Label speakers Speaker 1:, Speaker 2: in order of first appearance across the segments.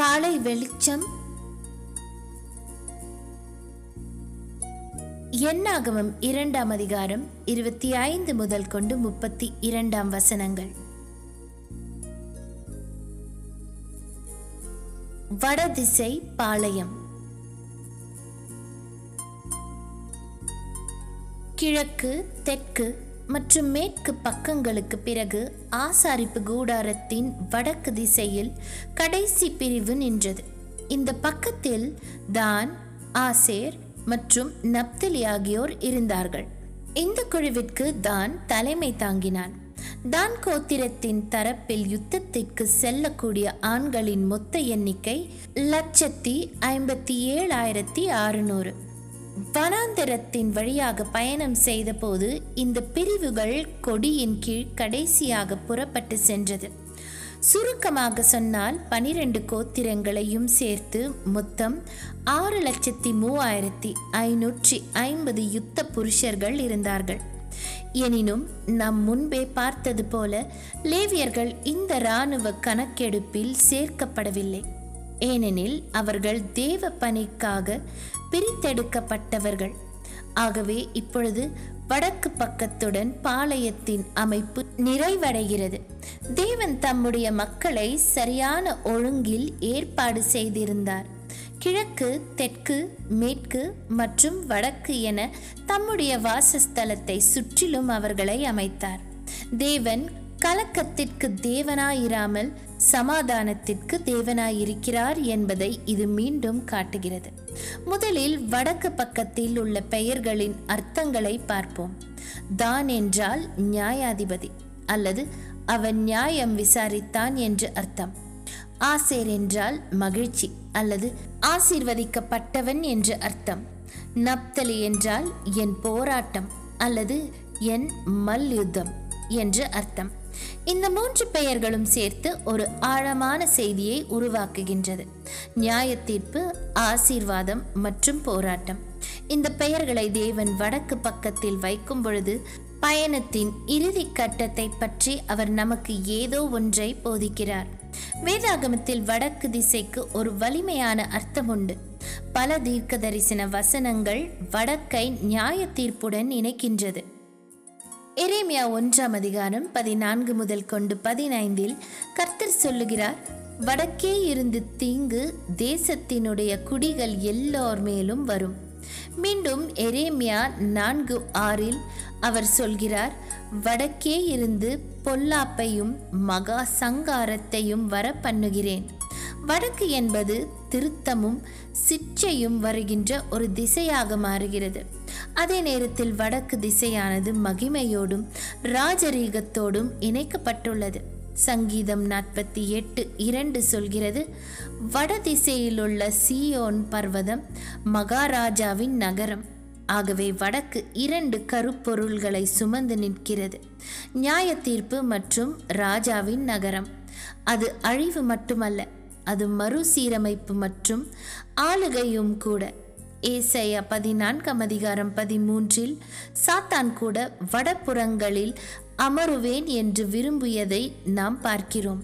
Speaker 1: காலை வெளிச்சம். எண்ணாகமம் இரண்டாம் அதிகாரம் இருபத்தி ஐந்து முதல் கொண்டு முப்பத்தி இரண்டாம் வசனங்கள். வடதிசை பாளையம். கிழக்கு தெற்கு மற்றும் மேற்கு பக்கங்களுக்கு பிறகு ஆசாரிப்பு கூடாரத்தின் வடக்கு திசையில் கடைசி பிரிவு நின்றது. இந்த பக்கத்தில் தான் ஆசேர் மற்றும் நப்தலி ஆகியோர் இருந்தார்கள். இந்த குழுவிற்கு தான் தலைமை தாங்கினான். தான் கோத்திரத்தின் தரப்பில் யுத்தத்திற்கு செல்லக்கூடிய ஆண்களின் மொத்த எண்ணிக்கை லட்சத்தி ஐம்பத்தி ஏழாயிரத்தி அறுநூறு. வனாந்தரத்தின் வழியாக பயணம் செய்தபோது இந்த பிரிவுகள் கொடியின் கீழ் கடைசியாக புறப்பட்டு சென்றது. சுருக்கமாக சொன்னால் பனிரெண்டு கோத்திரங்களையும் சேர்த்து மொத்தம் ஆறு லட்சத்தி மூவாயிரத்தி ஐநூற்றி ஐம்பது யுத்த புருஷர்கள் இருந்தார்கள். எனினும் நாம் முன்பே பார்த்தது போல லேவியர்கள் இந்த இராணுவ கணக்கெடுப்பில் சேர்க்கப்படவில்லை. ஏனெனில் அவர்கள் தேவ பணிக்காக பிரித்தெடுக்கப்பட்டவர்கள். ஆகவே இப்பொழுது வடக்கு பக்கத்துடன் பாளையத்தின் அமைப்பு நிறைவடைகிறது. தேவன் தம்முடைய மக்களை சரியான ஒழுங்கில் ஏற்பாடு செய்திருந்தார். கிழக்கு தெற்கு மேற்கு மற்றும் வடக்கு என தம்முடைய வாசஸ்தலத்தை சுற்றிலும் அவர்களை அமைத்தார். தேவன் கலக்கத்திற்கு தேவனாயிராமல் சமாதானத்திற்கு தேவனாயிருக்கிறார் என்பதை இது மீண்டும் காட்டுகிறது. முதலில் வடக்கு பக்கத்தில் உள்ள பெயர்களின் அர்த்தங்களை பார்ப்போம். தான் என்றால் நியாயாதிபதி அல்லது அவன் நியாயம் விசாரித்தான் என்று அர்த்தம். ஆசேர் என்றால் மகிழ்ச்சி அல்லது ஆசீர்வதிக்கப்பட்டவன் என்று அர்த்தம். நப்தலி என்றால் என் போராட்டம் அல்லது என் மல்யுத்தம் என்று அர்த்தம். இந்த மூன்று பெயர்களும் சேர்த்து ஒரு ஆழமான செய்தியை உருவாக்குகின்றது. நியாய தீர்ப்பு ஆசீர்வாதம் மற்றும் போராட்டம். இந்த பெயர்களை தேவன் வடக்கு பக்கத்தில் வைக்கும் பொழுது பயணத்தின் இறுதி கட்டத்தை பற்றி அவர் நமக்கு ஏதோ ஒன்றை போதிக்கிறார். வேதாகமத்தில் வடக்கு திசைக்கு ஒரு வலிமையான அர்த்தம் உண்டு. பல தீர்க்க தரிசன வசனங்கள் வடக்கை நியாய தீர்ப்புடன் இணைக்கின்றது. எரேமியா ஒன்றாம் அதிகாரம் பதினான்கு முதல் கொண்டு பதினைந்தில் கர்த்தர் சொல்லுகிறார் வடக்கே இருந்து தீங்கு தேசத்தினுடைய குடிகள் எல்லோர் மேலும் வரும். மீண்டும் எரேமியா நான்கு ஆறில் அவர் சொல்கிறார் வடக்கே இருந்து பொல்லாப்பையும் மகா சங்காரத்தையும் வர பண்ணுகிறேன் வடக்கு என்பது திருத்தமும் சிற்றையும் வருகின்ற ஒரு திசையாக மாறுகிறது. அதே நேரத்தில் வடக்கு திசையானது மகிமையோடும் ராஜரீகத்தோடும் இணைக்கப்பட்டுள்ளது. சங்கீதம் நாற்பத்தி எட்டு இரண்டு சொல்கிறது வடதிசையிலுள்ள சியோன் பர்வதம் மகாராஜாவின் நகரம். ஆகவே வடக்கு இரண்டு கருப்பொருள்களை சுமந்து நிற்கிறது. நியாய தீர்ப்பு மற்றும் ராஜாவின் நகரம். அது அழிவு மட்டுமல்ல அது மறுசீரமைப்பு மற்றும் ஆளுகையும் கூட. ஏசையா பதினான்காம் அதிகாரம் பதிமூன்றில் சாத்தான் கூட வடபுறங்களில் அமருவேன் என்று விரும்பியதை நாம் பார்க்கிறோம்.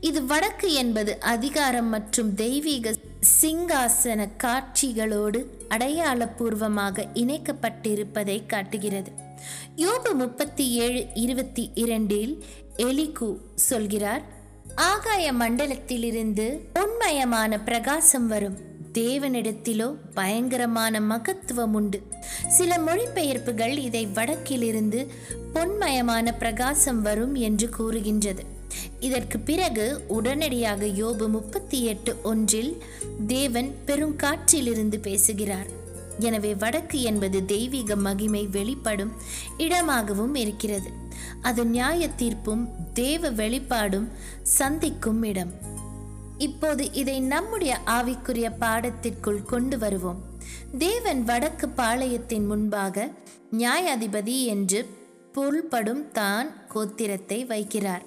Speaker 1: இது வடக்கு என்பது அதிகாரம் மற்றும் தெய்வீக சிங்காசன காட்சிகளோடு அடையாளபூர்வமாக இணைக்கப்பட்டிருப்பதை காட்டுகிறது. யோபு முப்பத்தி ஏழு இருபத்தி இரண்டில் எலிகு சொல்கிறார் ஆகாய மண்டலத்திலிருந்து உண்மயமான பிரகாசம் வரும். தேவனிடத்திலோ பயங்கரமான மகத்துவம் உண்டு சில மொழிபெயர்ப்புகள் இதை வடக்கிலிருந்து பொன்மயமான பிரகாசம் வரும் என்று கூறுகின்றது. இதற்கு பிறகு உடனடியாக யோபு முப்பத்தி எட்டு ஒன்றில் தேவன் பெருங்காற்றிலிருந்து பேசுகிறார். எனவே வடக்கு என்பது தெய்வீக மகிமை வெளிப்படும் இடமாகவும் இருக்கிறது. அது நியாய தீர்ப்பும் தேவ வெளிப்பாடும் சந்திக்கும் இடம். இப்போது இதை நம்முடைய ஆவிக்குரிய பாடத்திற்குள் கொண்டு வருவோம். தேவன் வடக்கு பாளையத்தின் முன்பாக நியாயாதிபதி என்று பொருள்படும் தான் கோத்திரத்தை வைக்கிறார்.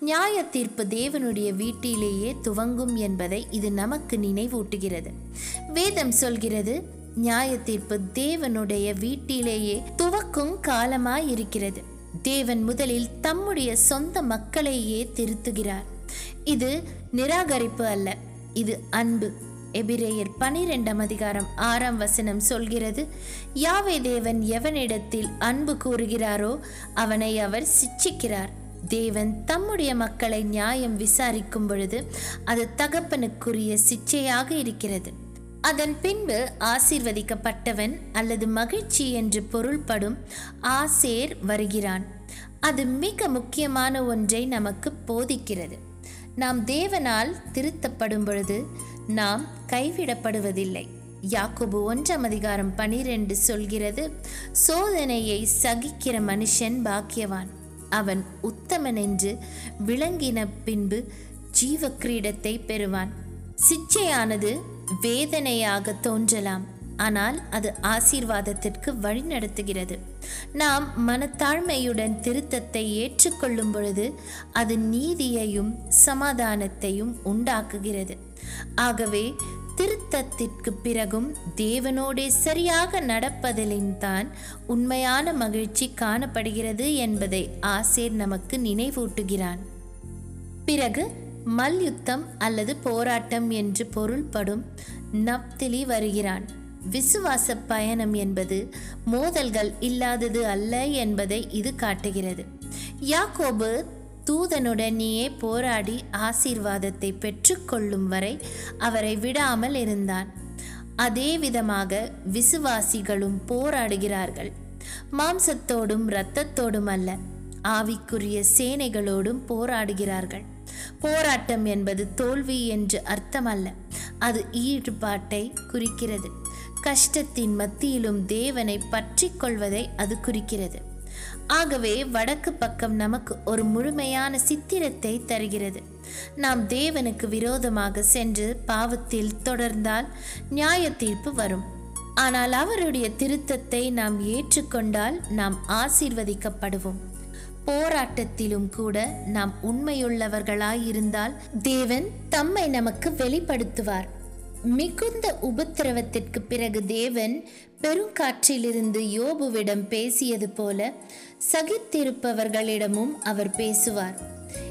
Speaker 1: நியாய தீர்ப்பு தேவனுடைய வீட்டிலேயே துவங்கும் என்பதை இது நமக்கு நினைவூட்டுகிறது. வேதம் சொல்கிறது நியாய தீர்ப்பு தேவனுடைய வீட்டிலேயே துவக்கும் காலமாய் இருக்கிறது தேவன் முதலில் தம்முடைய சொந்த மக்களையே திருத்துகிறார். இது நிராகரிப்பு அல்ல. இது அன்பு. எபிரேயர் பனிரெண்டாம் அதிகாரம் ஆறாம் வசனம் சொல்கிறது யாவே தேவன் எவனிடத்தில் அன்பு கூறுகிறாரோ அவனை அவர் சிச்சிக்கிறார். தேவன் தம்முடைய மக்களை நியாயம் விசாரிக்கும் பொழுது அது தகப்பனுக்குரிய சிச்சையாக இருக்கிறது. அதன் பின்பு ஆசீர்வதிக்கப்பட்டவன் அல்லது மகிழ்ச்சி என்று பொருள்படும் ஆசேர் வருகிறான். அது மிக முக்கியமான ஒன்றை நமக்கு போதிக்கிறது. நாம் தேவனால் திருத்தப்படும் பொழுது நாம் கைவிடப்படுவதில்லை. யாக்கோபு ஒன்றாம் அதிகாரம் பனிரெண்டு சொல்கிறது சோதனையை சகிக்கிற மனுஷன் பாக்கியவான். அவன் உத்தமன் என்று விளங்கின பின்பு ஜீவ கிரீடத்தை பெறுவான். சிச்சையானது வேதனையாக தோன்றலாம் ஆனால் அது ஆசீர்வாதத்திற்கு வழிநடத்துகிறது. நாம் மனத்தாழ்மையுடன் திருத்தத்தை ஏற்றுக்கொள்ளும் பொழுது அது நீதியையும் சமாதானத்தையும் உண்டாக்குகிறது. ஆகவே திருத்தத்திற்கு பிறகும் தேவனோடே சரியாக நடப்பதிலின் தான் உண்மையான மகிழ்ச்சி காணப்படுகிறது என்பதை ஆசேர் நமக்கு நினைவூட்டுகிறான். பிறகு மல்யுத்தம் அல்லது போராட்டம் என்று பொருள்படும் நப்திலி வருகிறான். விசுவாச பயணம் என்பது மோதல்கள் இல்லாதது அல்ல என்பதை இது காட்டுகிறது. யாக்கோபு தூதனுடனேயே போராடி ஆசீர்வாதத்தை பெற்றுக்கொள்ளும் வரை அவரை விடாமல் இருந்தான். அதே விதமாக விசுவாசிகளும் போராடுகிறார்கள். மாம்சத்தோடும் இரத்தத்தோடும் அல்ல ஆவிக்குரிய சேனைகளோடும் போராடுகிறார்கள். போராட்டம் என்பது தோல்வி என்று அர்த்தமல்ல அது ஈடுபாட்டை குறிக்கிறது. கஷ்டத்தின் மத்தியிலும் தேவனை பற்றி கொள்வதை அது குறிக்கிறது. ஆகவே வடக்கு பக்கம் நமக்கு ஒரு முழுமையான சித்திரத்தை தருகிறது. நாம் தேவனுக்கு விரோதமாக சென்று பாவத்தில் தொடர்ந்தால் நியாய தீர்ப்பு வரும். ஆனால் அவருடைய திருத்தத்தை நாம் ஏற்றுக்கொண்டால் நாம் ஆசீர்வதிக்கப்படுவோம். போராட்டத்திலும் கூட நாம் உண்மையுள்ளவர்களாயிருந்தால் தேவன் தம்மை நமக்கு வெளிப்படுத்துவார். மிகுந்த உபத்திரவத்திற்கு பிறகு தேவன் பெருங்காற்றிலிருந்து யோபுவிடம் பேசியது போல சகித்திருப்பவர்களிடமும் அவர் பேசுவார்.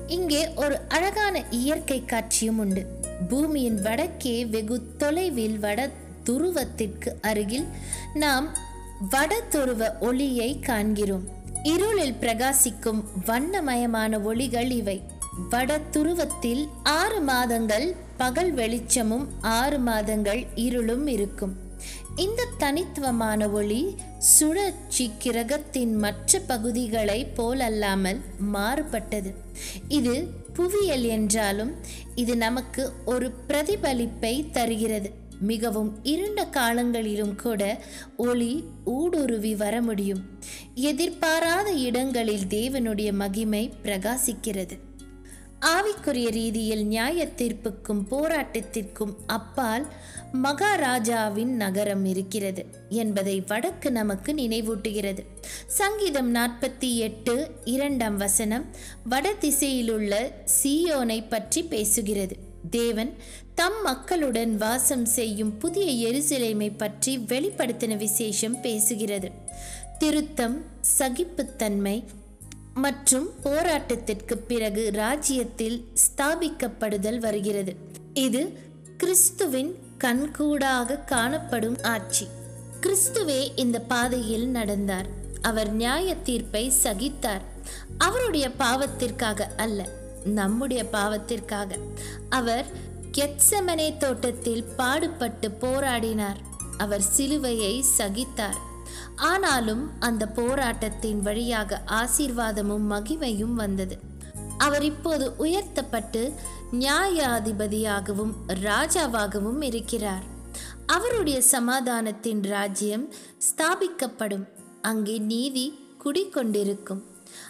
Speaker 1: இங்கே ஒரு அழகான இயற்கை காட்சியும் உண்டு. பூமியின் வடக்கே வெகு தொலைவில் வட துருவத்திற்கு அருகில் நாம் வட துருவ ஒளியை காண்கிறோம். இருளில் பிரகாசிக்கும் வண்ணமயமான ஒளிகள் இவை. வட துருவத்தில் ஆறு மாதங்கள் பகல் வெளிச்சமும் ஆறு மாதங்கள் இருளும் இருக்கும். இந்த தனித்துவமான ஒளி சுழற்சி கிரகத்தின் மற்ற பகுதிகளை போலல்லாமல் மாறுபட்டது. இது புவியியல் என்றாலும் இது நமக்கு ஒரு பிரதிபலிப்பை தருகிறது. மிகவும் இருண்ட காலங்களிலும் கூட ஒளி ஊடுருவி வர முடியும். எதிர்பாராத இடங்களில் தேவனுடைய மகிமை பிரகாசிக்கிறது. ஆவிக்குரிய ரீதியில் நியாய தீர்ப்புக்கும் போராட்டத்திற்கும் அப்பால் மகாராஜாவின் நகரம் இருக்கிறது என்பதை வடக்கு நமக்கு நினைவூட்டுகிறது. சங்கீதம் நாற்பத்தி எட்டு இரண்டாம் வசனம் வட திசையிலுள்ள சியோனை பற்றி பேசுகிறது. தேவன் தம் மக்களுடன் வாசம் செய்யும் புதிய எருசலேமை பற்றி வெளிப்படுத்தின விசேஷம் பேசுகிறது. திருத்தம் சகிப்புத்தன்மை மற்றும் போராட்டத்திற்கு பிறகு ராஜ்யத்தில் ஸ்தாபிக்கப்படுதல் வருகிறது. இது கிறிஸ்துவின் கண்கூடாக காணப்படும் ஆட்சி. கிறிஸ்துவே இந்த பாதையில் நடந்தார். அவர் நியாய தீர்ப்பை சகித்தார். அவருடைய பாவத்திற்காக அல்ல நம்முடைய பாவத்திற்காக. அவர் கெட்சமனே தோட்டத்தில் பாடுபட்டு போராடினார். அவர் சிலுவையை சகித்தார். ஆனாலும் அந்த போராட்டத்தின் வழியாக ஆசீர்வாதமும் மகிமையும் வந்தது. அவர் இப்போது உயர்த்தப்பட்டு நியாயாதிபதியாகவும் ராஜாவாகவும் இருக்கிறார். அவருடைய சமாதானத்தின் ராஜ்யம் ஸ்தாபிக்கப்படும். அங்கே நீதி குடிக்கொண்டிருக்கும்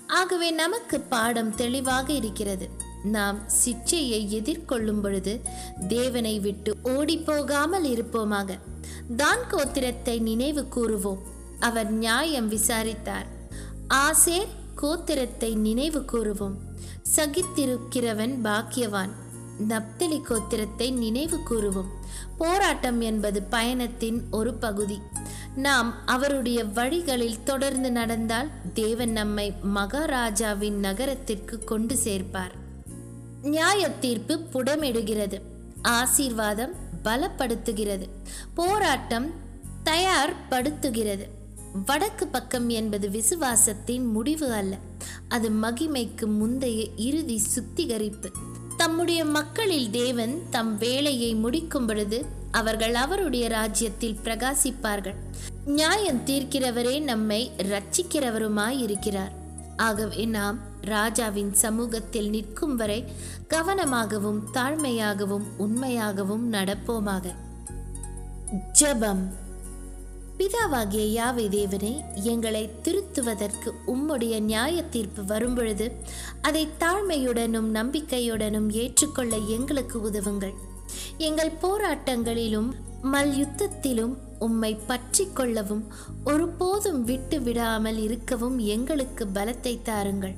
Speaker 1: ஆகவே நமக்கு பாடம் தெளிவாக இருக்கிறது. நாம் சிச்சையை எதிர்கொள்ளும் பொழுது தேவனை விட்டு ஓடி போகாமல் இருப்போமாக. தான் கோத்திரத்தை நினைவு கூறுவோம். அவர் நியாயம் விசாரித்தார். ஆசேர் கோத்திரத்தை நினைவு கூறுவோம். சகித்திருக்கிறவன் பாக்கியவான். நப்தலி கோத்திரத்தை நினைவு கூறுவோம். போராட்டம் என்பது பயணத்தின் ஒரு பகுதி. நாம் அவருடைய வழிகளில் தொடர்ந்து நடந்தால் தேவன் நம்மை மகாராஜாவின் நகரத்திற்கு கொண்டு சேர்ப்பார். நியாய தீர்ப்பு புடமிடுகிறது. ஆசீர்வாதம் பலப்படுத்துகிறது. போராட்டம் தயார்படுத்துகிறது. வடக்கு பக்கம் என்பது விசுவாசத்தின் முடிவு அல்ல. அது மகிமைக்கு முந்தைய இறுதி சுத்திகரிப்பு. தம்முடைய மக்களில் தேவன் தம் வேலையை முடிக்கும் பொழுது அவர்கள் அவருடைய ராஜ்யத்தில் பிரகாசிப்பார்கள். நியாயம் தீர்க்கிறவரே நம்மை ரட்சிக்கிறவருமாய் இருக்கிறார் ஆகவே நாம் ராஜாவின் சமூகத்தில் நிற்கும் வரை கவனமாகவும் தாழ்மையாகவும் உண்மையாகவும் நடப்போமாக. ஜெபம். பிதாவாகிய யாவை தேவனே எங்களை திருத்துவதற்கு உம்முடைய நியாய தீர்ப்பு வரும்பொழுது அதை தாழ்மையுடனும் நம்பிக்கையுடனும் ஏற்றுக்கொள்ள எங்களுக்கு உதவுங்கள். எங்கள் போராட்டங்களிலும் மல்யுத்தத்திலும் உம்மை பற்றி கொள்ளவும் ஒருபோதும் விட்டு விடாமல் இருக்கவும் எங்களுக்கு பலத்தை தாருங்கள்.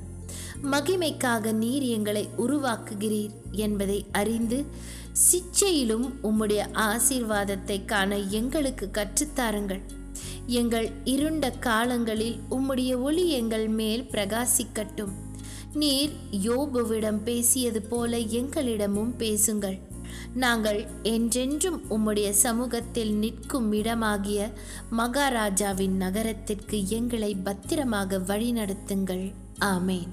Speaker 1: மகிமைக்காக நீர் எங்களை உருவாக்குகிறீர் என்பதை அறிந்து சிச்சையிலும் உம்முடைய ஆசீர்வாதத்தை காண எங்களுக்கு கற்றுத்தாருங்கள். எங்கள் இருண்ட காலங்களில் உம்முடைய ஒளி எங்கள் மேல் பிரகாசிக்கட்டும். நீர் யோபுவிடம் பேசியது போல எங்களிடமும் பேசுங்கள். நாங்கள் என்றென்றும் உம்முடைய சமூகத்தில் நிற்கும் இடமாகிய மகாராஜாவின் நகரத்திற்கு எங்களை பத்திரமாக வழிநடத்துங்கள். ஆமேன்.